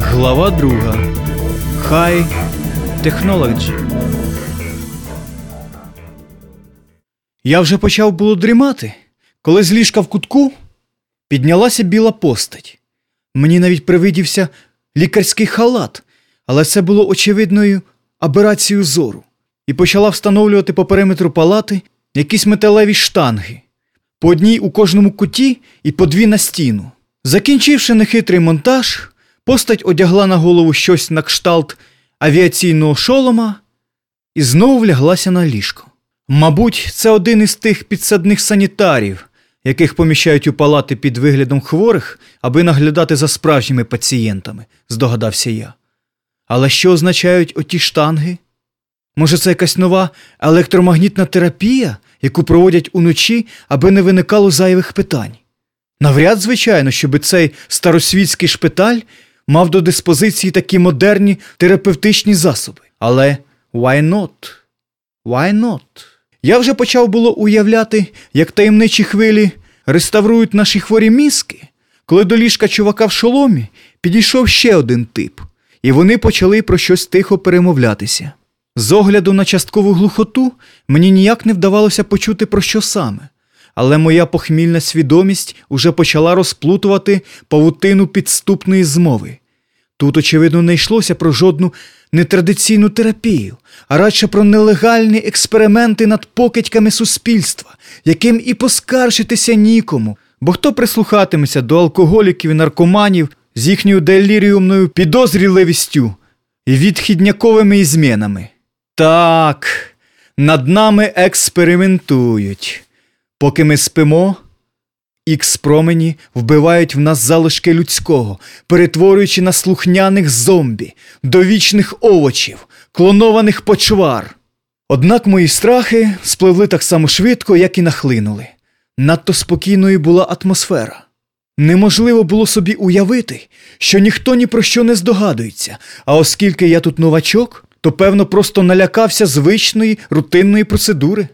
Глава друга. High Technology. Я вже почав було дрімати, коли з ліжка в кутку піднялася біла постать. Мені навіть привидівся лікарський халат, але це було очевидною аберацією зору, і почала встановлювати по периметру палати якісь металеві штанги, по одній у кожному куті і по дві на стіну. Закінчивши нехитрий монтаж, постать одягла на голову щось на кшталт авіаційного шолома і знову вляглася на ліжко. Мабуть, це один із тих підсадних санітарів, яких поміщають у палати під виглядом хворих, аби наглядати за справжніми пацієнтами, здогадався я. Але що означають оті штанги? Може, це якась нова електромагнітна терапія, яку проводять уночі, аби не виникало зайвих питань? Навряд, звичайно, щоби цей старосвітський шпиталь мав до диспозиції такі модерні терапевтичні засоби. Але why not? Why not? Я вже почав було уявляти, як таємничі хвилі реставрують наші хворі мізки, коли до ліжка чувака в шоломі підійшов ще один тип, і вони почали про щось тихо перемовлятися. З огляду на часткову глухоту мені ніяк не вдавалося почути про що саме, але моя похмільна свідомість уже почала розплутувати павутину підступної змови. Тут, очевидно, не йшлося про жодну нетрадиційну терапію, а радше про нелегальні експерименти над покидьками суспільства, яким і поскаржитися нікому, бо хто прислухатиметься до алкоголіків і наркоманів з їхньою деліріумною підозріливістю і відхідняковими ізмінами. Так, над нами експериментують. Поки ми спимо, ікс промені вбивають в нас залишки людського, перетворюючи на слухняних зомбі, довічних овочів, клонованих почвар. Однак мої страхи спливли так само швидко, як і нахлинули. Надто спокійною була атмосфера. Неможливо було собі уявити, що ніхто ні про що не здогадується, а оскільки я тут новачок, то певно просто налякався звичної рутинної процедури.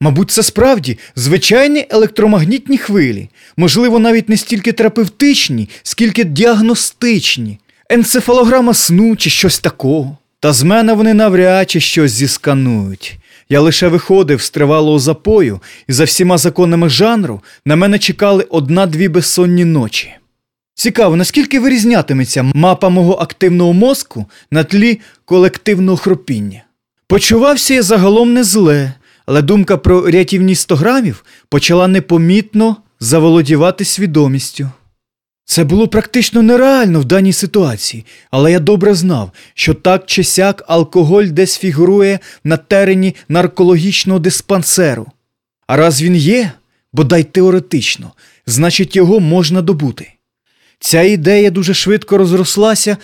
Мабуть, це справді звичайні електромагнітні хвилі, можливо, навіть не стільки терапевтичні, скільки діагностичні, енцефалограма сну чи щось такого. Та з мене вони навряд чи щось зісканують. Я лише виходив з тривалого запою, і за всіма законами жанру на мене чекали одна-дві безсонні ночі. Цікаво, наскільки вирізнятиметься мапа мого активного мозку на тлі колективного хропіння. Почувався я загалом не зле, але думка про рятівні 100 грамів почала непомітно заволодівати свідомістю. Це було практично нереально в даній ситуації, але я добре знав, що так чи сяк алкоголь десь фігурує на терені наркологічного диспансеру. А раз він є, бодай теоретично, значить його можна добути. Ця ідея дуже швидко розрослася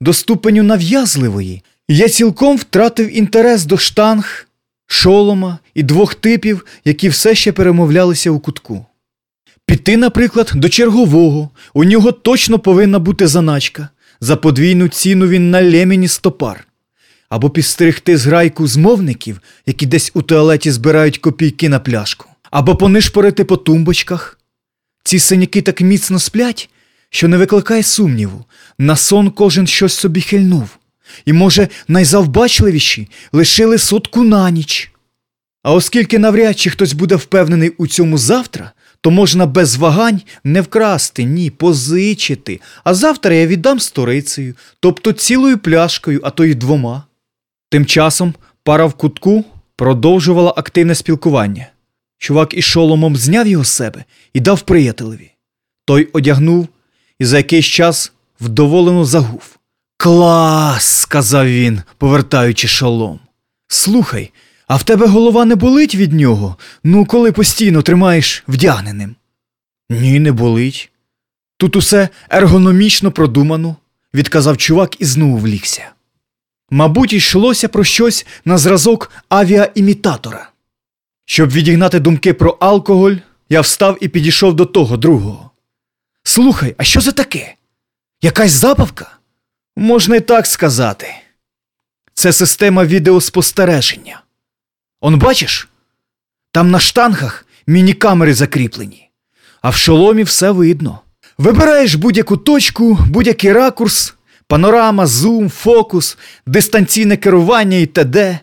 до ступеню нав'язливої, я цілком втратив інтерес до штанг, шолома і двох типів, які все ще перемовлялися у кутку. Піти, наприклад, до чергового, у нього точно повинна бути заначка. За подвійну ціну він на лемені стопар. Або підстригти зграйку змовників, які десь у туалеті збирають копійки на пляшку, або понишпорити по тумбочках. Ці синяки так міцно сплять, що не викликає сумніву. На сон кожен щось собі хильнув. І, може, найзавбачливіші лишили сотку на ніч. А оскільки навряд чи хтось буде впевнений у цьому завтра, то можна без вагань не вкрасти, ні, позичити. А завтра я віддам сторицею, тобто цілою пляшкою, а то й двома. Тим часом пара в кутку продовжувала активне спілкування. Чувак із шоломом зняв його з себе і дав приятелеві. Той одягнув і за якийсь час вдоволено загув. Клас, сказав він, повертаючи шолом. Слухай, а в тебе голова не болить від нього, ну коли постійно тримаєш вдягненим? Ні, не болить. Тут усе ергономічно продумано, відказав чувак і знову влігся. Мабуть, йшлося про щось на зразок авіаімітатора. Щоб відігнати думки про алкоголь, я встав і підійшов до того другого. Слухай, а що це таке? Якась забавка? Можна й так сказати. Це система відеоспостереження. Он бачиш? Там на штангах міні-камери закріплені, а в шоломі все видно. Вибираєш будь-яку точку, будь-який ракурс, панорама, зум, фокус, дистанційне керування і т.д.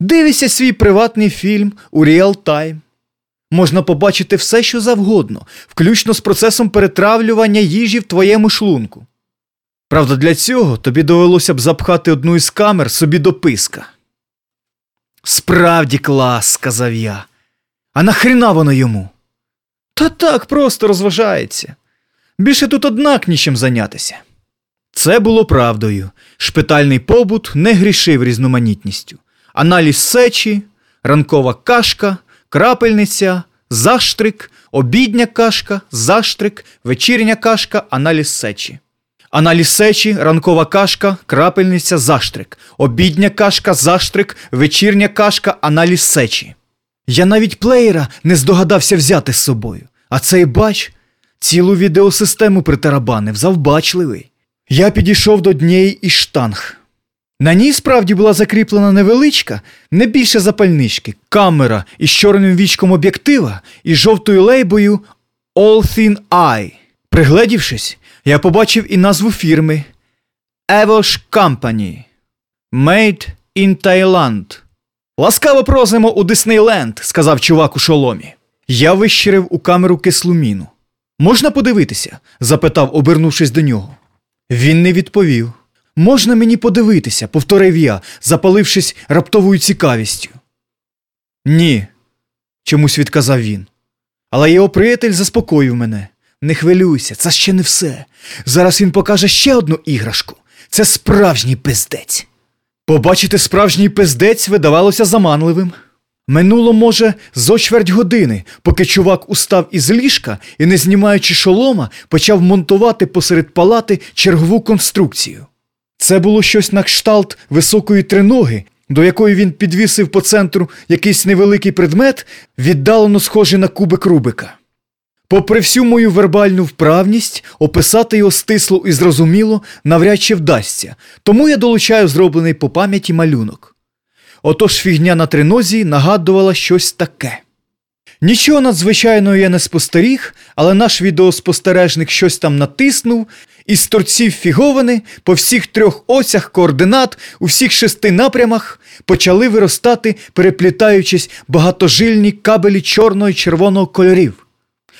Дивишся свій приватний фільм у реал-тайм. Можна побачити все, що завгодно, включно з процесом перетравлювання їжі в твоєму шлунку. Правда, для цього тобі довелося б запхати одну із камер собі до писка. Справді клас, сказав я. А нахріна воно йому? Та так просто розважається. Більше тут однак нічим зайнятися. Це було правдою. Шпитальний побут не грішив різноманітністю. Аналіз сечі, ранкова кашка, крапельниця, заштрик, обідня кашка, заштрик, вечірня кашка, аналіз сечі. Аналіз сечі, ранкова кашка, крапельниця, заштрик, обідня кашка, заштрик, вечірня кашка, аналіз сечі. Я навіть плеєра не здогадався взяти з собою, а цей бач цілу відеосистему притарабанив, завбачливий. Я підійшов до днієї із штанг. На ній справді була закріплена невеличка, не більше запальнички, камера із чорним вічком об'єктива і жовтою лейбою All Thin Eye. Пригледівшись, я побачив і назву фірми Evosh Company Made in Thailand. Ласкаво просимо у Диснейленд, сказав чувак у шоломі. Я вищирив у камеру кислу Можна подивитися? запитав, обернувшись до нього. Він не відповів. Можна мені подивитися, повторив я, запалившись раптовою цікавістю. Ні, чомусь відказав він. Але його приятель заспокоїв мене. Не хвилюйся, це ще не все. Зараз він покаже ще одну іграшку. Це справжній пиздець. Побачити справжній пиздець видавалося заманливим. Минуло, може, зо чверть години, поки чувак устав із ліжка і, не знімаючи шолома, почав монтувати посеред палати чергову конструкцію. Це було щось на кшталт високої триноги, до якої він підвісив по центру якийсь невеликий предмет, віддалено схожий на кубик Рубика. Попри всю мою вербальну вправність, описати його стисло і зрозуміло навряд чи вдасться, тому я долучаю зроблений по пам'яті малюнок. Отож фігня на тринозі нагадувала щось таке. Нічого надзвичайного я не спостеріг, але наш відеоспостережник щось там натиснув, і з торців фіговини по всіх трьох осях координат у всіх шести напрямах почали виростати, переплітаючись багатожильні кабелі чорного і червоного кольорів.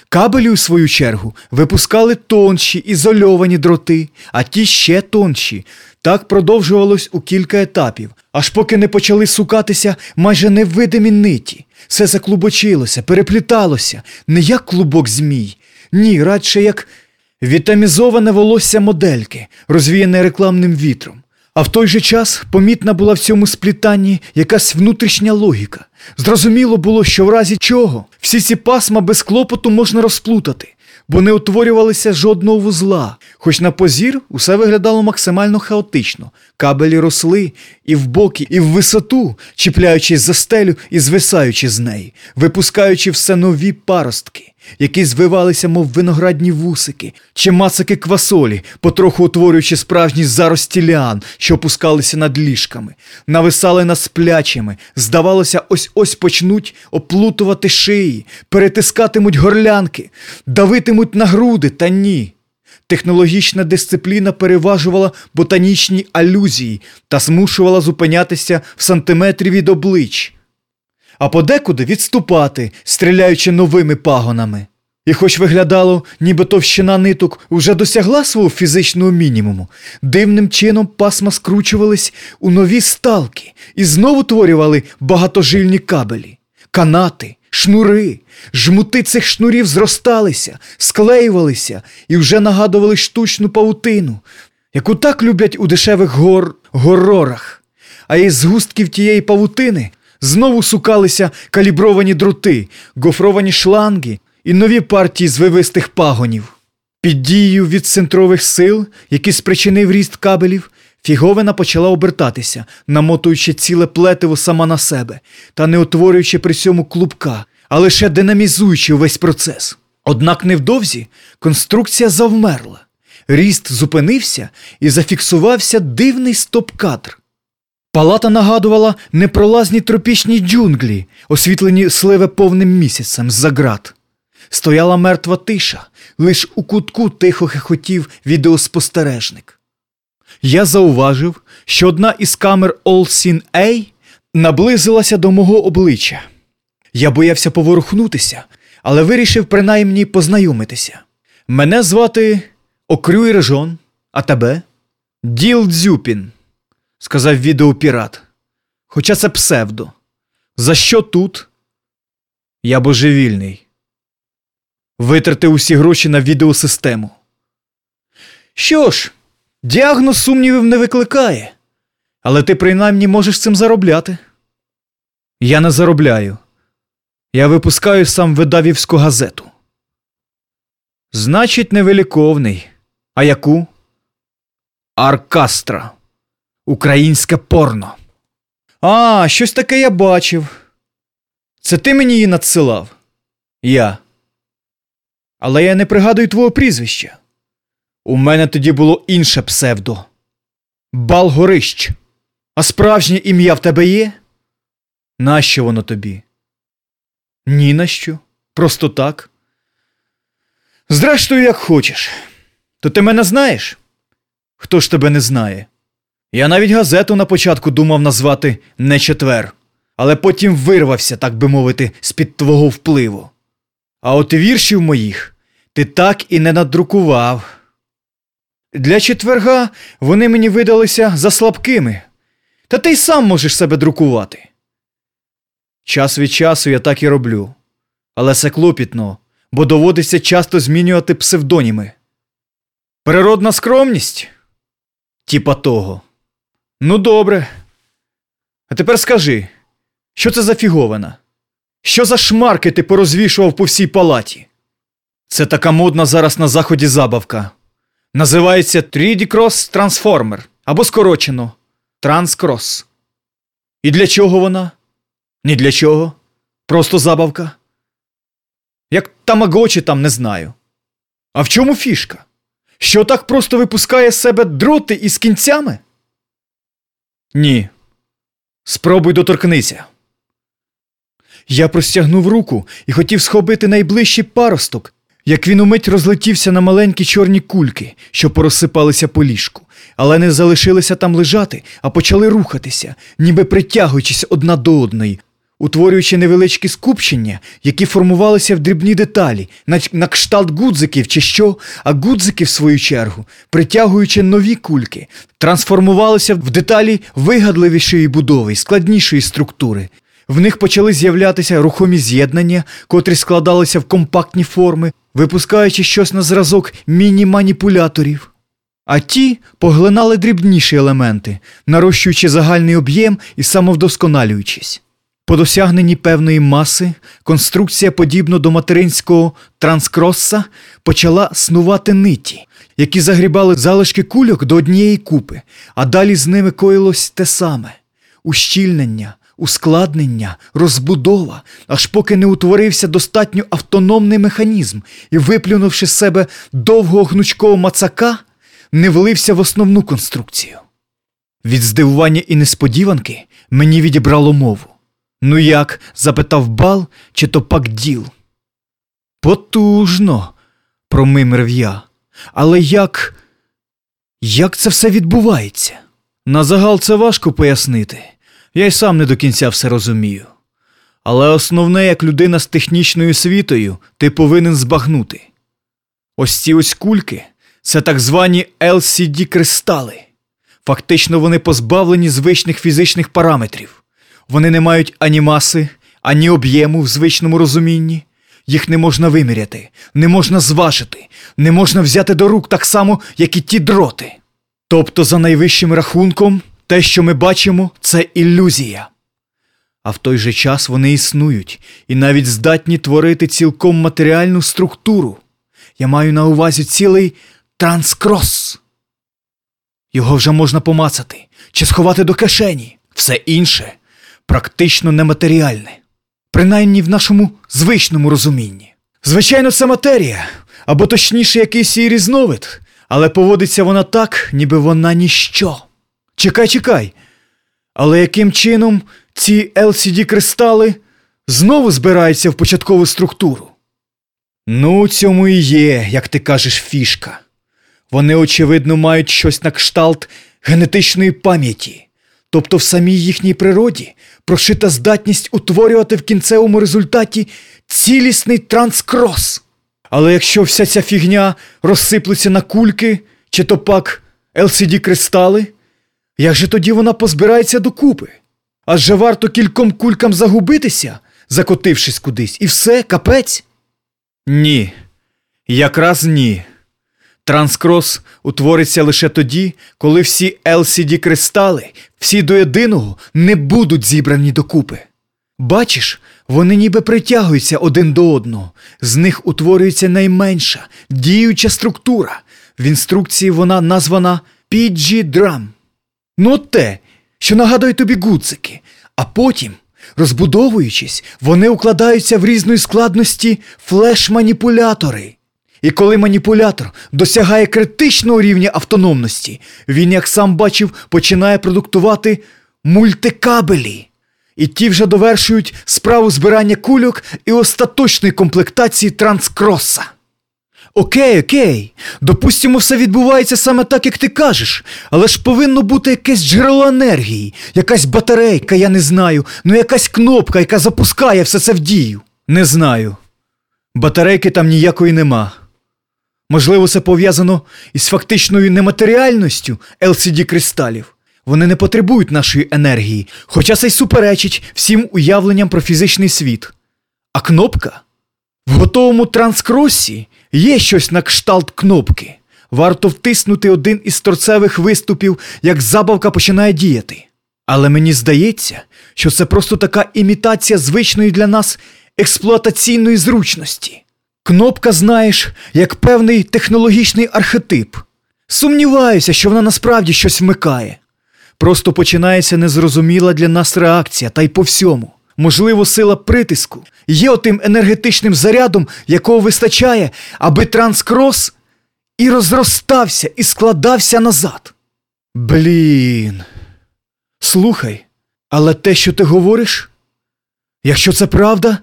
Кабелі, у свою чергу, випускали тонші ізольовані дроти, а ті ще тонші. Так продовжувалось у кілька етапів, аж поки не почали сукатися майже невидимі ниті. Все заклубочилося, перепліталося, не як клубок змій, ні, радше як вітамізоване волосся модельки, розвіяне рекламним вітром. А в той же час помітна була в цьому сплітанні якась внутрішня логіка. Зрозуміло було, що в разі чого всі ці пасма без клопоту можна розплутати, бо не утворювалися жодного вузла, хоч на позір усе виглядало максимально хаотично. Кабелі росли і в боки, і в висоту, чіпляючись за стелю і звисаючи з неї, випускаючи все нові паростки які звивалися, мов виноградні вусики, чи мацаки квасолі, потроху утворюючи справжні зарості ліан, що опускалися над ліжками, нависали над сплячими, здавалося, ось ось почнуть оплутувати шиї, перетискатимуть горлянки, давитимуть на груди, та ні. Технологічна дисципліна переважувала ботанічні алюзії та змушувала зупинятися в сантиметрі від облич а подекуди відступати, стріляючи новими пагонами. І хоч виглядало, ніби товщина ниток вже досягла свого фізичного мінімуму, дивним чином пасма скручувались у нові сталки і знову творювали багатожильні кабелі, канати, шнури, жмути цих шнурів зросталися, склеювалися і вже нагадували штучну павутину, яку так люблять у дешевих гор горорах, а із згустків тієї павутини Знову сукалися калібровані дроти, гофровані шланги і нові партії звивистих пагонів. Під дією від центрових сил, які спричинив ріст кабелів, фіговина почала обертатися, намотуючи ціле плетиво сама на себе та не утворюючи при цьому клубка, а лише динамізуючи увесь процес. Однак невдовзі конструкція завмерла, ріст зупинився і зафіксувався дивний стоп-кадр. Палата нагадувала непролазні тропічні джунглі, освітлені сливе повним місяцем з-за ґрат. Стояла мертва тиша, лиш у кутку тихо хихотів відеоспостережник. Я зауважив, що одна із камер All A наблизилася до мого обличчя. Я боявся поворухнутися, але вирішив принаймні познайомитися. Мене звати Окрюй Режон, а тебе? Діл Дзюпін, сказав відеопірат. Хоча це псевдо. За що тут? Я божевільний. Витрати усі гроші на відеосистему. Що ж, діагноз сумнівів не викликає, але ти принаймні можеш цим заробляти. Я не заробляю. Я випускаю сам видавівську газету. Значить, невеликовний. А яку? Аркастра. Українське порно. А, щось таке я бачив. Це ти мені її надсилав? Я. Але я не пригадую твого прізвища. У мене тоді було інше псевдо. Балгорищ. А справжнє ім'я в тебе є? Нащо воно тобі? Ні на що. Просто так. Зрештою, як хочеш. То ти мене знаєш? Хто ж тебе не знає? Я навіть газету на початку думав назвати не четвер, але потім вирвався, так би мовити, з-під твого впливу. А от віршів моїх ти так і не надрукував. Для четверга вони мені видалися за слабкими, та ти й сам можеш себе друкувати. Час від часу я так і роблю, але це клопітно, бо доводиться часто змінювати псевдоніми. Природна скромність? Тіпа того. Ну, добре. А тепер скажи, що це за фіговина? Що за шмарки ти порозвішував по всій палаті? Це така модна зараз на заході забавка. Називається 3D Cross Transformer або скорочено Transcross. І для чого вона? Ні для чого. Просто забавка. Як тамагочі там не знаю. А в чому фішка? Що так просто випускає себе дроти із кінцями? Ні. Спробуй доторкнися. Я простягнув руку і хотів схопити найближчий паросток, як він умить розлетівся на маленькі чорні кульки, що порозсипалися по ліжку, але не залишилися там лежати, а почали рухатися, ніби притягуючись одна до одної, утворюючи невеличкі скупчення, які формувалися в дрібні деталі, на, на кшталт гудзиків чи що, а гудзики, в свою чергу, притягуючи нові кульки, трансформувалися в деталі вигадливішої будови складнішої структури. В них почали з'являтися рухомі з'єднання, котрі складалися в компактні форми, випускаючи щось на зразок міні-маніпуляторів. А ті поглинали дрібніші елементи, нарощуючи загальний об'єм і самовдосконалюючись. По досягненні певної маси конструкція, подібно до материнського транскросса, почала снувати ниті, які загрібали залишки кульок до однієї купи, а далі з ними коїлось те саме ущільнення, ускладнення, розбудова, аж поки не утворився достатньо автономний механізм і, виплюнувши з себе довгого гнучкого мацака, не влився в основну конструкцію. Від здивування і несподіванки мені відібрало мову. Ну як? запитав бал, чи то пак діл. Потужно, промимрив я. Але як. Як це все відбувається? На загал це важко пояснити. Я й сам не до кінця все розумію. Але основне, як людина з технічною освітою, ти повинен збагнути. Ось ці ось кульки це так звані LCD кристали. Фактично вони позбавлені звичних фізичних параметрів. Вони не мають ані маси, ані об'єму в звичному розумінні. Їх не можна виміряти, не можна зважити, не можна взяти до рук так само, як і ті дроти. Тобто, за найвищим рахунком, те, що ми бачимо, це ілюзія. А в той же час вони існують і навіть здатні творити цілком матеріальну структуру. Я маю на увазі цілий транскрос. Його вже можна помацати чи сховати до кишені. Все інше практично нематеріальне, принаймні в нашому звичному розумінні. Звичайно, це матерія, або точніше, якийсь її різновид, але поводиться вона так, ніби вона ніщо. Чекай, чекай. Але яким чином ці LCD кристали знову збираються в початкову структуру? Ну, цьому і є, як ти кажеш, фішка. Вони, очевидно, мають щось на кшталт генетичної пам'яті, тобто в самій їхній природі прошита здатність утворювати в кінцевому результаті цілісний транскрос. Але якщо вся ця фігня розсиплеться на кульки чи то пак LCD кристали, як же тоді вона позбирається докупи? Адже варто кільком кулькам загубитися, закотившись кудись, і все, капець? Ні, якраз ні. Транскрос утвориться лише тоді, коли всі LCD кристали, всі до єдиного, не будуть зібрані докупи. Бачиш, вони ніби притягуються один до одного, з них утворюється найменша діюча структура. В інструкції вона названа PG-Drum. Ну от те, що нагадує тобі гудзики, а потім, розбудовуючись, вони укладаються в різної складності флеш-маніпулятори. І коли маніпулятор досягає критичного рівня автономності, він, як сам бачив, починає продуктувати мультикабелі. І ті вже довершують справу збирання кульок і остаточної комплектації транскроса. Окей, окей, допустимо, все відбувається саме так, як ти кажеш, але ж повинно бути якесь джерело енергії, якась батарейка, я не знаю, ну якась кнопка, яка запускає все це в дію. Не знаю. Батарейки там ніякої нема. Можливо, це пов'язано із фактичною нематеріальністю LCD кристалів. Вони не потребують нашої енергії, хоча це й суперечить всім уявленням про фізичний світ. А кнопка? В готовому транскросі є щось на кшталт кнопки. Варто втиснути один із торцевих виступів, як забавка починає діяти. Але мені здається, що це просто така імітація звичної для нас експлуатаційної зручності. Кнопка, знаєш, як певний технологічний архетип. Сумніваюся, що вона насправді щось вмикає. Просто починається незрозуміла для нас реакція, та й по всьому. Можливо, сила притиску є отим енергетичним зарядом, якого вистачає, аби транскрос і розростався, і складався назад. Блін. Слухай, але те, що ти говориш, якщо це правда,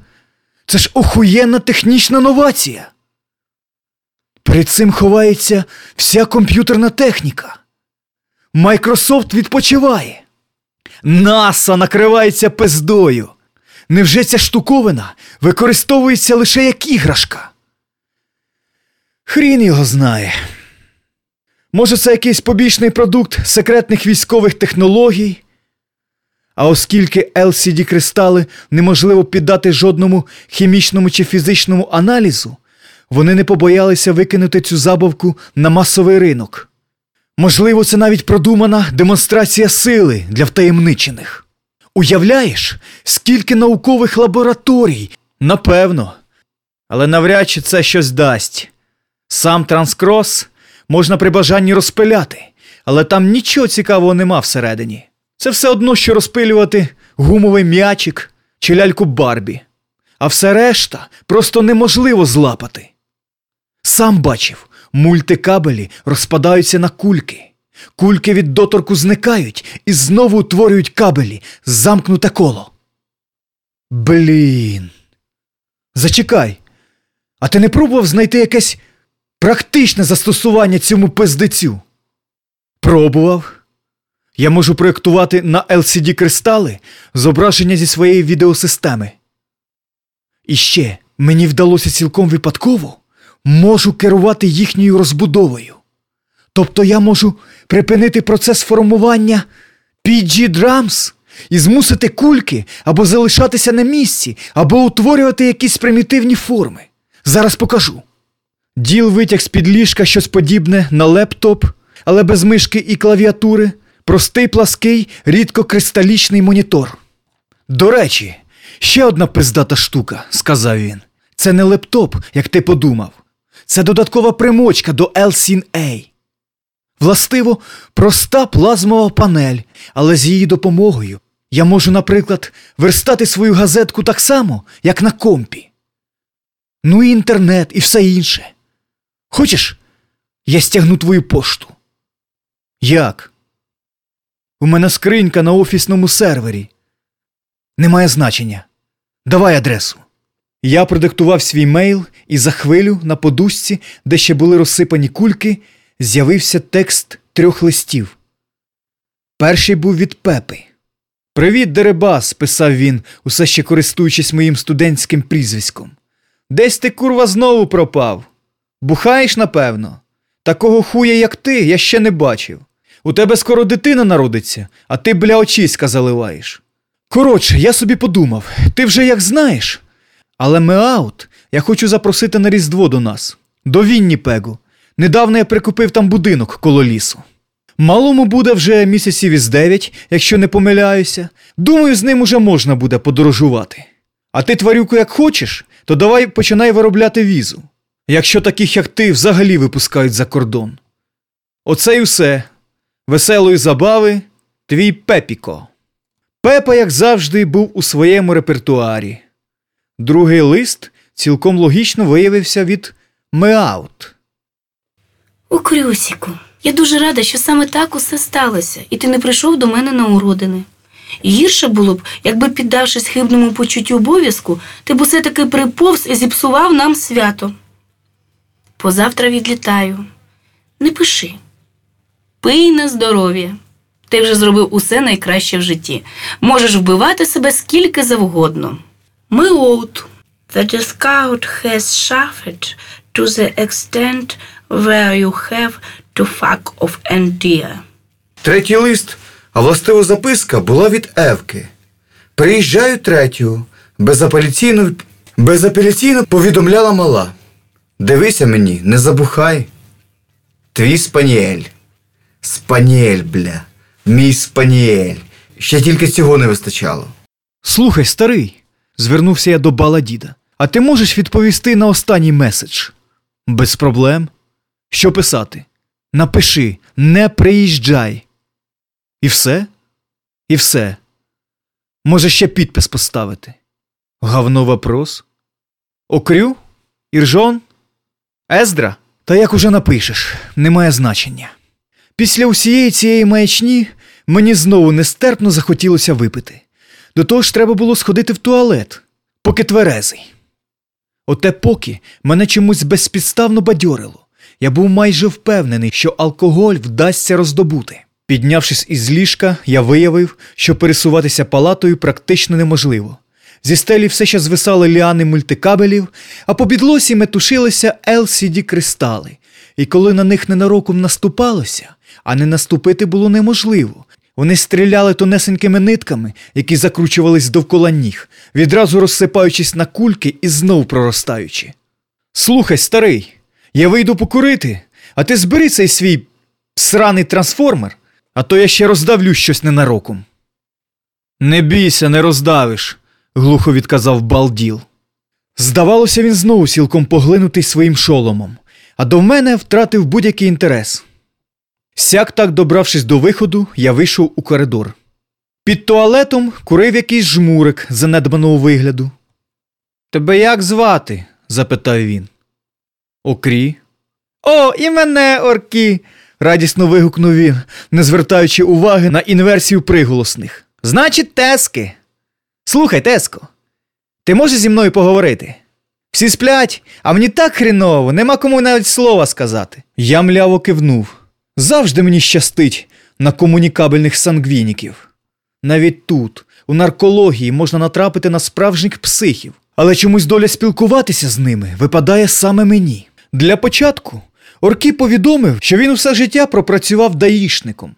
це ж охуєнна технічна новація. Перед цим ховається вся комп'ютерна техніка. Майкрософт відпочиває. НАСА накривається пиздою. Невже ця штуковина використовується лише як іграшка? Хрін його знає. Може, це якийсь побічний продукт секретних військових технологій? А оскільки LCD кристали неможливо піддати жодному хімічному чи фізичному аналізу, вони не побоялися викинути цю забавку на масовий ринок. Можливо, це навіть продумана демонстрація сили для втаємничених. Уявляєш, скільки наукових лабораторій? Напевно. Але навряд чи це щось дасть. Сам транскрос можна при бажанні розпиляти, але там нічого цікавого нема всередині. Це все одно, що розпилювати гумовий м'ячик чи ляльку Барбі. А все решта просто неможливо злапати. Сам бачив, мультикабелі розпадаються на кульки. Кульки від доторку зникають і знову утворюють кабелі, замкнуте коло. Блін. Зачекай. А ти не пробував знайти якесь практичне застосування цьому пиздецю? Пробував. Я можу проєктувати на LCD кристали зображення зі своєї відеосистеми. І ще мені вдалося цілком випадково можу керувати їхньою розбудовою. Тобто я можу припинити процес формування PG Drums і змусити кульки або залишатися на місці, або утворювати якісь примітивні форми. Зараз покажу. Діл витяг з під ліжка щось подібне на лептоп, але без мишки і клавіатури, простий плаский, рідкокристалічний монітор. До речі, ще одна пиздата штука, сказав він. Це не лептоп, як ти подумав. Це додаткова примочка до LCN-A. Властиво, проста плазмова панель, але з її допомогою я можу, наприклад, верстати свою газетку так само, як на компі. Ну і інтернет, і все інше. Хочеш, я стягну твою пошту? Як? У мене скринька на офісному сервері. Немає значення. Давай адресу. Я продиктував свій мейл, і за хвилю на подушці, де ще були розсипані кульки, з'явився текст трьох листів. Перший був від Пепи. Привіт, Деребас, писав він, усе ще користуючись моїм студентським прізвиськом. Десь ти, курва, знову пропав. Бухаєш, напевно. Такого хуя, як ти, я ще не бачив. У тебе скоро дитина народиться, а ти, бля, очиська заливаєш. Коротше, я собі подумав, ти вже як знаєш. Але Меаут я хочу запросити на Різдво до нас, до Вінніпегу. Недавно я прикупив там будинок коло лісу. Малому буде вже місяців із дев'ять, якщо не помиляюся. Думаю, з ним уже можна буде подорожувати. А ти, тварюку, як хочеш, то давай починай виробляти візу. Якщо таких, як ти, взагалі випускають за кордон. Оце й усе. Веселої забави, твій Пепіко. Пепа, як завжди, був у своєму репертуарі. Другий лист цілком логічно виявився від Меаут. У я дуже рада, що саме так усе сталося, і ти не прийшов до мене на уродини. Гірше було б, якби, піддавшись хибному почуттю обов'язку, ти б усе таки приповз і зіпсував нам свято. Позавтра відлітаю. Не пиши. Пий на здоров'я. Ти вже зробив усе найкраще в житті. Можеш вбивати себе скільки завгодно. Ми оут. The discount has suffered to the extent where you have to fuck off and dear. Третій лист, а властива записка була від Евки. Приїжджаю третю, безапеляційно, безапеляційно повідомляла мала. Дивися мені, не забухай. Твій спаніель. Спаніель, бля. Мій спаніель. Ще тільки цього не вистачало. Слухай, старий, звернувся я до бала діда. А ти можеш відповісти на останній меседж? Без проблем. Що писати? Напиши не приїжджай. І все? І все. Може ще підпис поставити. Гавно вопрос. Окрю? Іржон? Ездра? Та як уже напишеш, немає значення. Після усієї цієї маячні мені знову нестерпно захотілося випити. До того ж треба було сходити в туалет, поки тверезий. Оте поки мене чомусь безпідставно бадьорило. Я був майже впевнений, що алкоголь вдасться роздобути. Піднявшись із ліжка, я виявив, що пересуватися палатою практично неможливо. Зі стелі все ще звисали ліани мультикабелів, а по підлосі метушилися LCD кристали. І коли на них ненароком наступалося, а не наступити було неможливо. Вони стріляли тонесенькими нитками, які закручувались довкола ніг, відразу розсипаючись на кульки і знов проростаючи. Слухай, старий, я вийду покурити, а ти збери цей свій сраний трансформер, а то я ще роздавлю щось ненароком. Не бійся, не роздавиш, глухо відказав балділ. Здавалося, він знову цілком поглинутий своїм шоломом, а до мене втратив будь-який інтерес. Сяк так добравшись до виходу, я вийшов у коридор. Під туалетом курив якийсь жмурик занедбаного вигляду. Тебе як звати? запитав він. Окрі. О, і мене, оркі. радісно вигукнув він, не звертаючи уваги на інверсію приголосних. Значить, тески. Слухай, Теско, ти можеш зі мною поговорити? Всі сплять, а мені так хріново, нема кому навіть слова сказати. Я мляво кивнув. Завжди мені щастить на комунікабельних сангвініків. Навіть тут, у наркології, можна натрапити на справжніх психів, але чомусь доля спілкуватися з ними випадає саме мені. Для початку Оркі повідомив, що він усе життя пропрацював даїшником.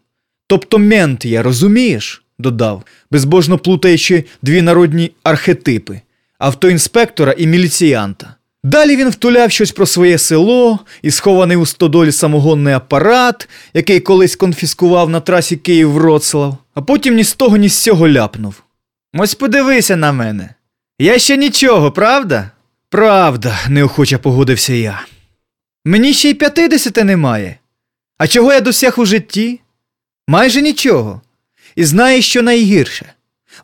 Тобто мент я, розумієш? додав, безбожно плутаючи дві народні архетипи автоінспектора і міліціянта. Далі він втуляв щось про своє село і схований у стодолі самогонний апарат, який колись конфіскував на трасі Київ-Вроцлав, а потім ні з того, ні з сього ляпнув. Ось подивися на мене. Я ще нічого, правда? Правда, неохоче погодився я. Мені ще й п'ятидесяти немає. А чого я досяг у житті? Майже нічого. І знаєш, що найгірше?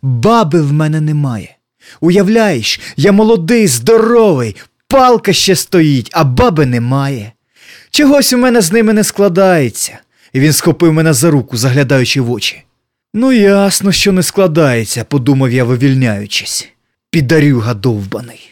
Баби в мене немає. Уявляєш, я молодий, здоровий, палка ще стоїть, а баби немає. Чогось у мене з ними не складається. І він схопив мене за руку, заглядаючи в очі. Ну, ясно, що не складається, подумав я, вивільняючись. Підарюга довбаний.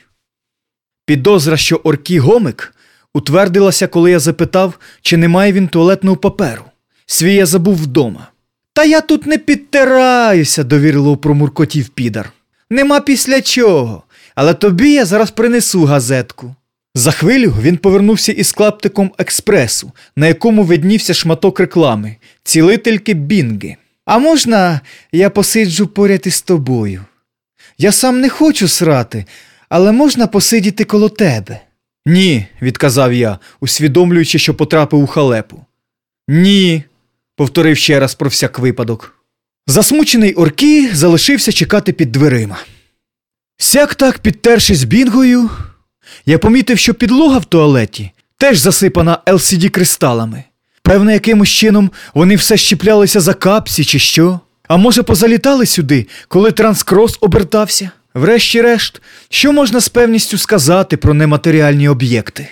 Підозра, що оркі гомик утвердилася, коли я запитав, чи немає він туалетного паперу. Свій я забув вдома. Та я тут не підтираюся, довірливо промуркотів підар. Нема після чого, але тобі я зараз принесу газетку. За хвилю він повернувся із клаптиком експресу, на якому виднівся шматок реклами, цілительки Бінги. А можна я посиджу поряд із тобою? Я сам не хочу срати, але можна посидіти коло тебе. Ні, відказав я, усвідомлюючи, що потрапив у халепу. Ні, повторив ще раз про всяк випадок. Засмучений Оркі залишився чекати під дверима. Сяк так, підтершись бінгою, я помітив, що підлога в туалеті теж засипана LCD кристалами. Певно, якимось чином вони все щіплялися за капсі чи що. А може, позалітали сюди, коли транскрос обертався? Врешті-решт, що можна з певністю сказати про нематеріальні об'єкти?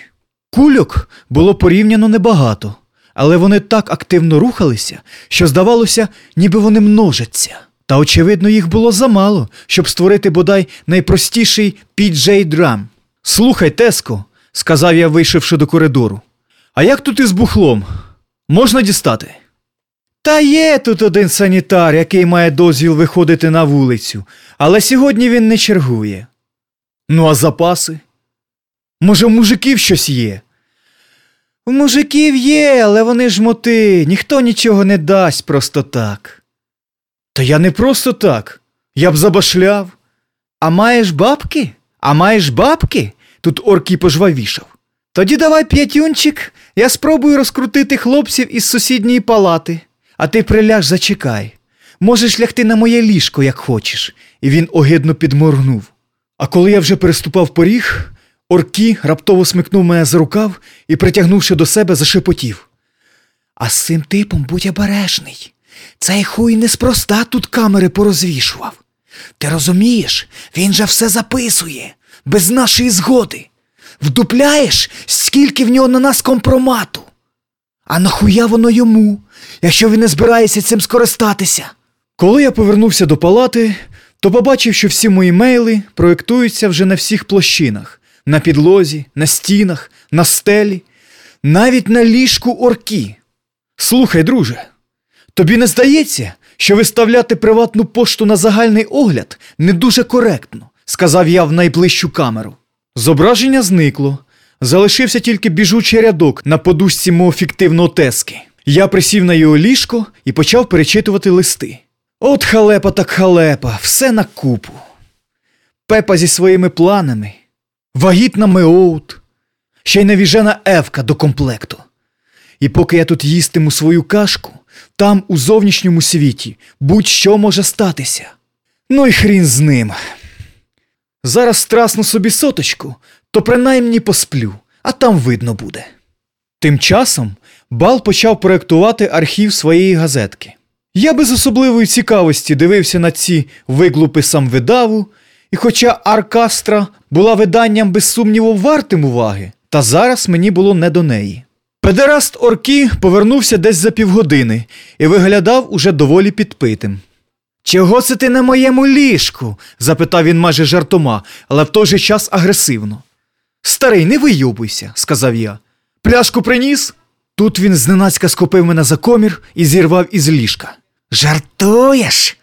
Кульок було порівняно небагато, але вони так активно рухалися, що здавалося, ніби вони множаться. Та, очевидно, їх було замало, щоб створити бодай найпростіший PJ-драм. Слухай, Теско, сказав я, вийшовши до коридору. А як тут із бухлом? Можна дістати? Та є тут один санітар, який має дозвіл виходити на вулицю, але сьогодні він не чергує. Ну, а запаси? Може, мужиків щось є? У мужиків є, але вони ж моти, ніхто нічого не дасть просто так. Та я не просто так. Я б забашляв. А маєш бабки? А маєш бабки? Тут оркій пожвавішав. Тоді давай п'ятюнчик, я спробую розкрутити хлопців із сусідньої палати, а ти приляж зачекай. Можеш лягти на моє ліжко, як хочеш. І він огидно підморгнув. А коли я вже переступав поріг, Оркі раптово смикнув мене за рукав і, притягнувши до себе, зашепотів. А з цим типом будь обережний. Цей хуй неспроста тут камери порозвішував. Ти розумієш, він же все записує, без нашої згоди. Вдупляєш, скільки в нього на нас компромату. А нахуя воно йому, якщо він не збирається цим скористатися? Коли я повернувся до палати, то побачив, що всі мої мейли проєктуються вже на всіх площинах, на підлозі, на стінах, на стелі, навіть на ліжку оркі. Слухай, друже, тобі не здається, що виставляти приватну пошту на загальний огляд не дуже коректно, сказав я в найближчу камеру. Зображення зникло. Залишився тільки біжучий рядок на подушці мого фіктивного тески. Я присів на його ліжко і почав перечитувати листи. От халепа так халепа, все на купу. Пепа зі своїми планами, вагітна Меоут, ще й навіжена Евка до комплекту. І поки я тут їстиму свою кашку, там, у зовнішньому світі, будь-що може статися. Ну й хрін з ним. Зараз страсну собі соточку, то принаймні посплю, а там видно буде. Тим часом Бал почав проєктувати архів своєї газетки. Я без особливої цікавості дивився на ці виглупи самвидаву, і хоча Аркастра була виданням без сумніву вартим уваги, та зараз мені було не до неї. Педераст Оркі повернувся десь за півгодини і виглядав уже доволі підпитим. Чого це ти на моєму ліжку? запитав він майже жартома, але в той же час агресивно. Старий, не вийобуйся, сказав я. Пляшку приніс? Тут він зненацька схопив мене за комір і зірвав із ліжка. Жартуєш?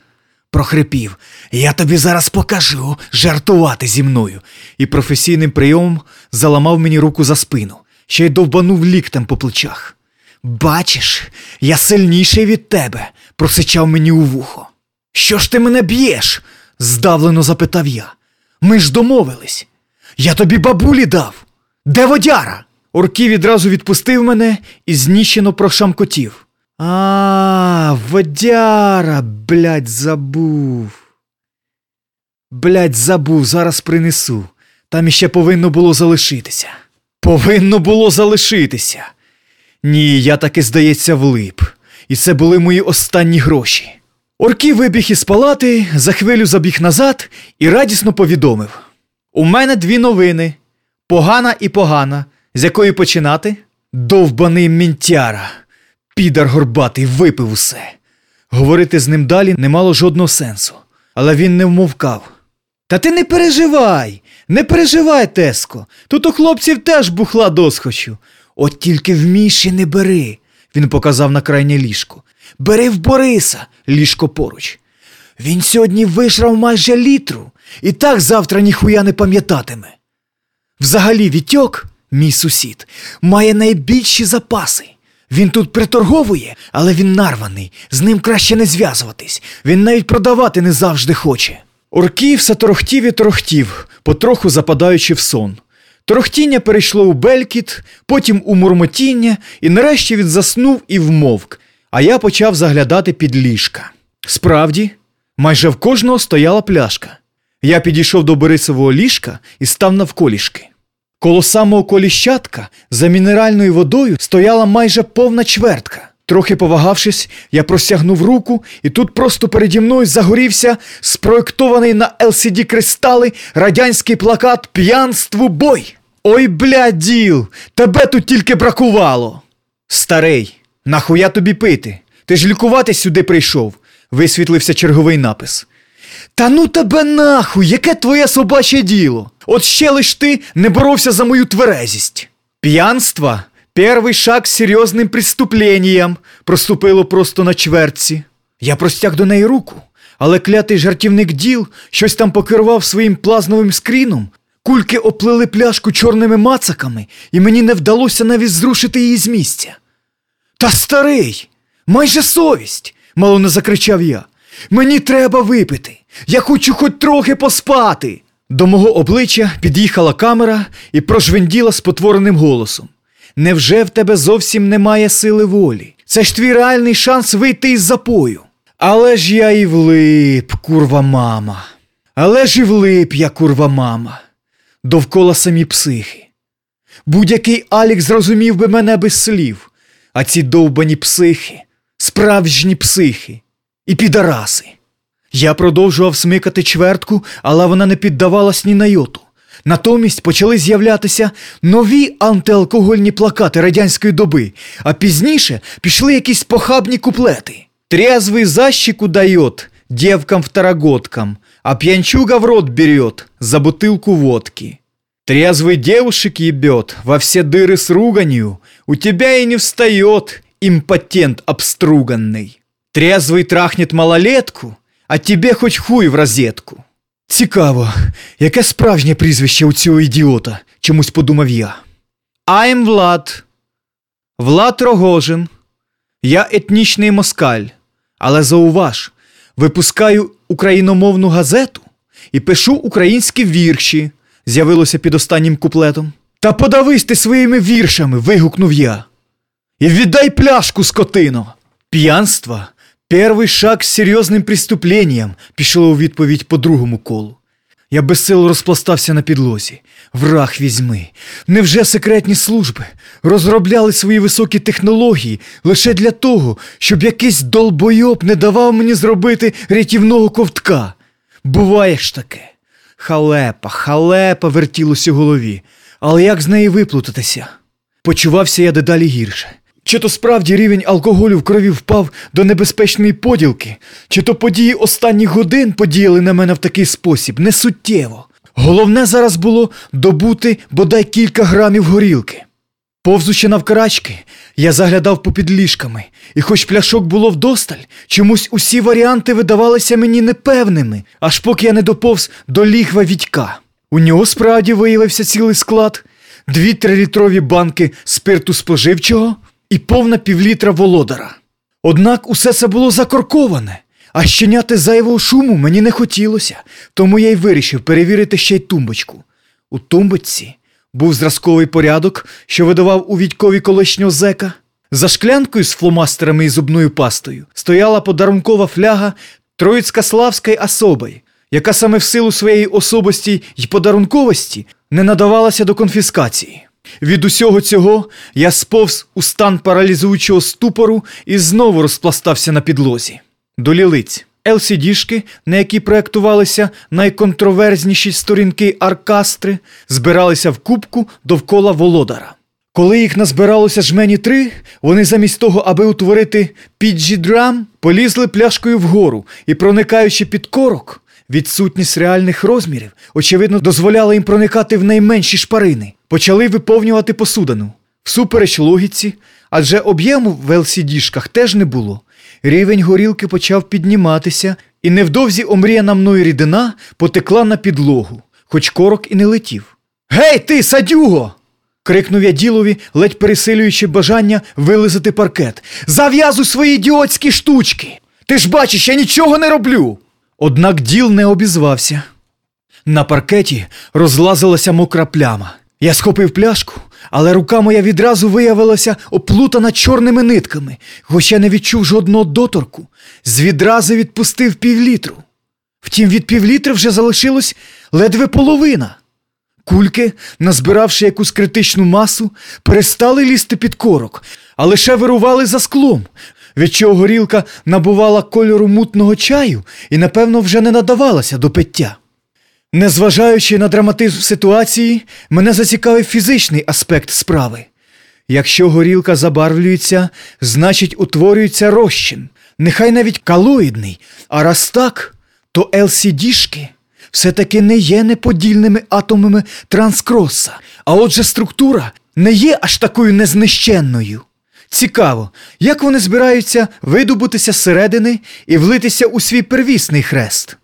Прохрипів. Я тобі зараз покажу жартувати зі мною. І професійним прийомом заламав мені руку за спину, ще й довбанув ліктем по плечах. Бачиш, я сильніший від тебе, просичав мені у вухо. Що ж ти мене б'єш? здавлено запитав я. Ми ж домовились. Я тобі бабулі дав. Де водяра? Орків відразу відпустив мене і знічено прошамкотів. А, водяра, блядь, забув. Блядь, забув, зараз принесу. Там іще повинно було залишитися. Повинно було залишитися. Ні, я таки, здається, влип. І це були мої останні гроші. Оркі вибіг із палати, за хвилю забіг назад і радісно повідомив: У мене дві новини: погана і погана. З якої починати? Довбаний мінтяра. Підар горбатий випив усе. Говорити з ним далі не мало жодного сенсу, але він не вмовкав. Та ти не переживай, не переживай, Теско. Тут у хлопців теж бухла досхочу. От тільки вмійши не бери, він показав на крайнє ліжко. Бери в Бориса, ліжко поруч. Він сьогодні вишрав майже літру, і так завтра ніхуя не пам'ятатиме. Взагалі, Вітьок, мій сусід, має найбільші запаси. Він тут приторговує, але він нарваний, з ним краще не зв'язуватись. Він навіть продавати не завжди хоче. Орків все торохтів і торохтів, потроху западаючи в сон. Торохтіння перейшло у белькіт, потім у мурмотіння, і нарешті він заснув і вмовк, а я почав заглядати під ліжка. Справді, майже в кожного стояла пляшка. Я підійшов до Борисового ліжка і став навколішки. Коло самого коліщатка за мінеральною водою стояла майже повна чвертка. Трохи повагавшись, я простягнув руку, і тут просто переді мною загорівся спроєктований на LCD кристали радянський плакат П'янству бой. Ой, бля, діл, тебе тут тільки бракувало. Старий, нахуя тобі пити? Ти ж лікувати сюди прийшов, висвітлився черговий напис. Та ну тебе нахуй, яке твоє собаче діло? От ще лиш ти не боровся за мою тверезість. П'янство – перший шаг к серйозним преступлениям, проступило просто на чвертці. Я простяг до неї руку, але клятий жартівник діл щось там покерував своїм плазновим скріном. Кульки оплили пляшку чорними мацаками, і мені не вдалося навіть зрушити її з місця. Та старий, майже совість, мало не закричав я. Мені треба випити. Я хочу хоч трохи поспати. До мого обличчя під'їхала камера і прожвенділа спотвореним голосом. Невже в тебе зовсім немає сили волі? Це ж твій реальний шанс вийти із запою. Але ж я і влип, курва мама. Але ж і влип я, курва мама. Довкола самі психи. Будь-який Алік зрозумів би мене без слів, а ці довбані психи, справжні психи і підараси. Я продовжував смикати чвертку, але вона не піддавалась ні на йоту. Натомість почали з'являтися нові антиалкогольні плакати радянської доби, а пізніше пішли якісь похабні куплети. Трезвый защику дает девкам-второгодкам, а пьянчуга в рот берет за бутылку водки. Трезвый девушек ебет во все дыры с руганью, у тебя и не встает импотент обструганный. Трезвый трахнет малолетку, а тебе хоч хуй в розетку. Цікаво, яке справжнє прізвище у цього ідіота, чомусь подумав я. I'm Влад. Влад Рогожин. Я етнічний москаль, але зауваж, випускаю україномовну газету і пишу українські вірші, з'явилося під останнім куплетом. Та подавись ти своїми віршами, вигукнув я. І віддай пляшку, скотино. П'янство – перший шаг з серйозним преступлением, пішло у відповідь по другому колу. Я безсило розпластався на підлозі. Враг візьми. Невже секретні служби розробляли свої високі технології лише для того, щоб якийсь долбойоб не давав мені зробити рятівного ковтка? Буває ж таке. Халепа, халепа вертілося в голові. Але як з неї виплутатися? Почувався я дедалі гірше. Чи то справді рівень алкоголю в крові впав до небезпечної поділки, чи то події останніх годин подіяли на мене в такий спосіб, несуттєво. Головне зараз було добути бодай кілька грамів горілки. Повзучи навкарачки, я заглядав попід ліжками, і хоч пляшок було вдосталь, чомусь усі варіанти видавалися мені непевними, аж поки я не доповз до лігва Вітька. У нього справді виявився цілий склад, дві трилітрові банки спирту споживчого і повна півлітра володара. Однак усе це було закорковане, а щеняти зайвого шуму мені не хотілося, тому я й вирішив перевірити ще й тумбочку. У тумбочці був зразковий порядок, що видавав у Відькові колишнього зека. За шклянкою з фломастерами і зубною пастою стояла подарункова фляга Троїцька-Славської особи, яка саме в силу своєї особості й подарунковості не надавалася до конфіскації. Від усього цього я сповз у стан паралізуючого ступору і знову розпластався на підлозі. До лілиць. LCD-шки, на які проєктувалися найконтроверзніші сторінки аркастри, збиралися в кубку довкола володара. Коли їх назбиралося жмені три, вони замість того, аби утворити піджідрам, полізли пляшкою вгору і, проникаючи під корок, відсутність реальних розмірів, очевидно, дозволяла їм проникати в найменші шпарини, почали виповнювати посудину. Всупереч логіці, адже об'єму в LCD-шках теж не було. Рівень горілки почав підніматися, і невдовзі омріяна мною рідина потекла на підлогу, хоч корок і не летів. Гей, ти, садюго! крикнув я ділові, ледь пересилюючи бажання вилизати паркет. Зав'язуй свої ідіотські штучки! Ти ж бачиш, я нічого не роблю. Однак діл не обізвався. На паркеті розлазилася мокра пляма. Я схопив пляшку, але рука моя відразу виявилася оплутана чорними нитками, хоч я не відчув жодного доторку, з відрази відпустив півлітру. Втім, від півлітри вже залишилось ледве половина. Кульки, назбиравши якусь критичну масу, перестали лізти під корок, а лише вирували за склом, від чого горілка набувала кольору мутного чаю і, напевно, вже не надавалася до пиття. Незважаючи на драматизм ситуації, мене зацікавив фізичний аспект справи. Якщо горілка забарвлюється, значить утворюється розчин, нехай навіть калоїдний, а раз так, то LCD-шки все-таки не є неподільними атомами транскроса, а отже структура не є аж такою незнищенною. Цікаво, як вони збираються видобутися зсередини і влитися у свій первісний хрест.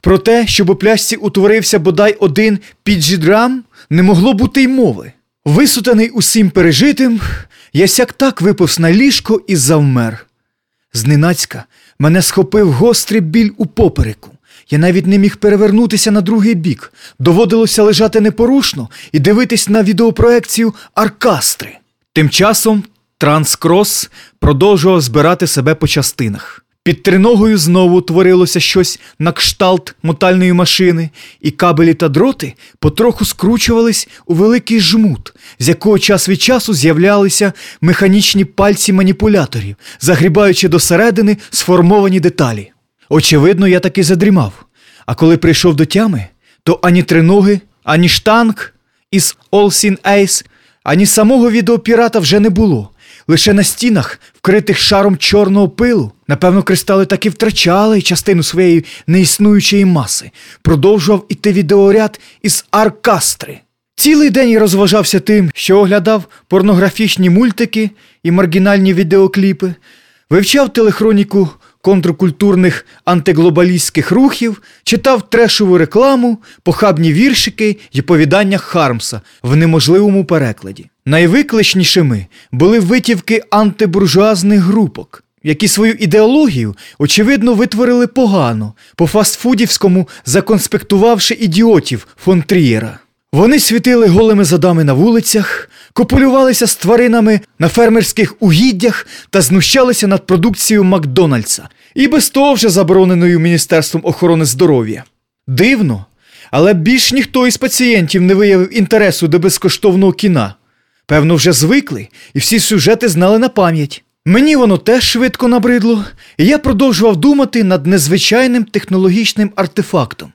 Про те, щоб у пляшці утворився бодай один піджідрам, не могло бути й мови. Висутаний усім пережитим, я сяк так виповз на ліжко і завмер. Зненацька мене схопив гострий біль у попереку. Я навіть не міг перевернутися на другий бік. Доводилося лежати непорушно і дивитись на відеопроекцію Аркастри. Тим часом Транскрос продовжував збирати себе по частинах. Під триногою знову утворилося щось на кшталт мотальної машини, і кабелі та дроти потроху скручувались у великий жмут, з якого час від часу з'являлися механічні пальці маніпуляторів, загрібаючи досередини сформовані деталі. Очевидно, я таки задрімав. А коли прийшов до тями, то ані триноги, ані штанг із All Seen Ace, ані самого відеопірата вже не було. Лише на стінах, вкритих шаром чорного пилу, напевно, кристали так і втрачали частину своєї неіснуючої маси. Продовжував іти відеоряд із Аркастри. Цілий день я розважався тим, що оглядав порнографічні мультики і маргінальні відеокліпи, вивчав телехроніку контркультурних антиглобалістських рухів, читав трешову рекламу, похабні віршики і повідання Хармса в неможливому перекладі. Найвикличнішими були витівки антибуржуазних групок, які свою ідеологію, очевидно, витворили погано, по фастфудівському законспектувавши ідіотів фон Трієра. Вони світили голими задами на вулицях, копулювалися з тваринами на фермерських угіддях та знущалися над продукцією Макдональдса, і без того вже забороненою Міністерством охорони здоров'я. Дивно, але більш ніхто із пацієнтів не виявив інтересу до безкоштовного кіна. Певно, вже звикли, і всі сюжети знали на пам'ять. Мені воно теж швидко набридло, і я продовжував думати над незвичайним технологічним артефактом.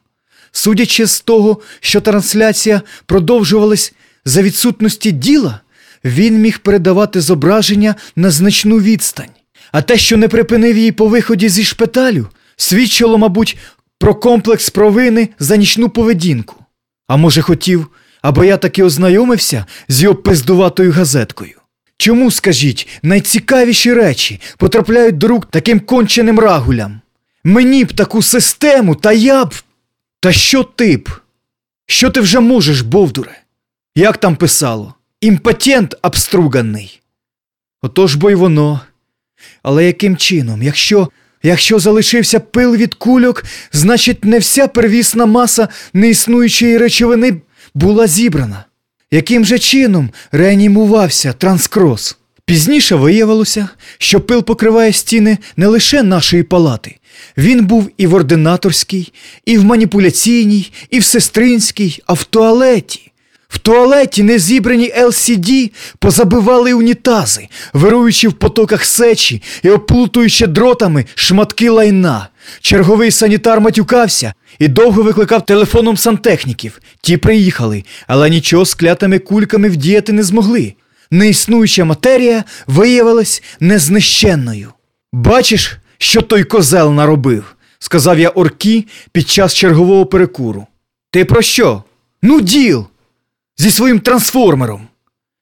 Судячи з того, що трансляція продовжувалась за відсутності діла, він міг передавати зображення на значну відстань. А те, що не припинив її по виході зі шпиталю, свідчило, мабуть, про комплекс провини за нічну поведінку. А може, хотів, аби я таки ознайомився з його пиздуватою газеткою. Чому, скажіть, найцікавіші речі потрапляють до рук таким конченим рагулям? Мені б таку систему, та я б. Та що ти б? Що ти вже можеш, Бовдуре? Як там писало? Імпотент обструганий. Отож бо й воно. Але яким чином? Якщо, якщо залишився пил від кульок, значить не вся первісна маса неіснуючої речовини була зібрана. Яким же чином реанімувався транскрос? Пізніше виявилося, що пил покриває стіни не лише нашої палати. Він був і в ординаторській, і в маніпуляційній, і в сестринській, а в туалеті. В туалеті незібрані LCD позабивали унітази, вируючи в потоках сечі і оплутуючи дротами шматки лайна. Черговий санітар матюкався і довго викликав телефоном сантехніків. Ті приїхали, але нічого з клятими кульками вдіяти не змогли. Неіснуюча матерія виявилась незнищенною. Бачиш, що той козел наробив, сказав я оркі під час чергового перекуру. Ти про що? Ну, діл! Зі своїм трансформером.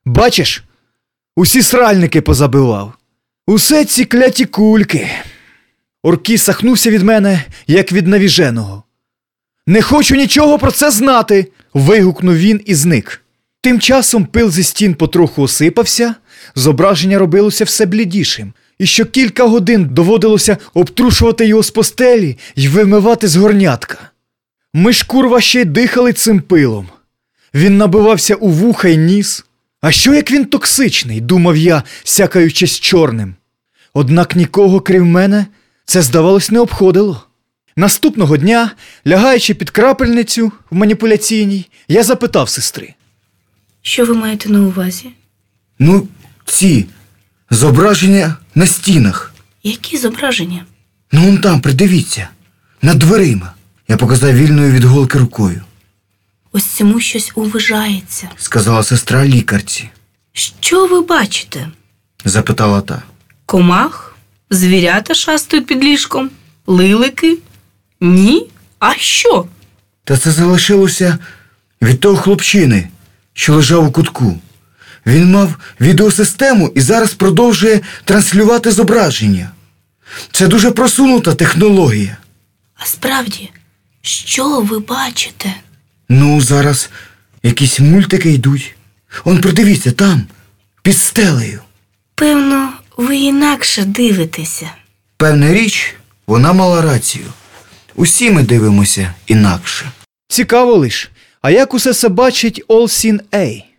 Бачиш, усі сральники позабивав. Усе ці кляті кульки. Оркі сахнувся від мене, як від навіженого. Не хочу нічого про це знати. вигукнув він і зник. Тим часом пил зі стін потроху осипався, зображення робилося все блідішим, і що кілька годин доводилося обтрушувати його з постелі й вимивати з горнятка. Ми ж курва ще й дихали цим пилом. Він набивався у вуха й ніс. А що як він токсичний, думав я, сякаючись чорним. Однак нікого, крім мене, це, здавалось, не обходило. Наступного дня, лягаючи під крапельницю в маніпуляційній, я запитав сестри. Що ви маєте на увазі? Ну, ці зображення на стінах. Які зображення? Ну, он там, придивіться, над дверима. Я показав вільною від голки рукою, Ось цьому щось уважається. сказала сестра лікарці. Що ви бачите? Запитала та. Комах? Звірята шастають під ліжком? Лилики? Ні? А що? Та це залишилося від того хлопчини, що лежав у кутку. Він мав відеосистему і зараз продовжує транслювати зображення. Це дуже просунута технологія. А справді, що ви бачите? Ну, зараз якісь мультики йдуть. Он придивіться там, під стелею. Певно, ви інакше дивитеся. Певна річ, вона мала рацію. Усі ми дивимося інакше. Цікаво лиш, а як усе це бачить Олсін Ей?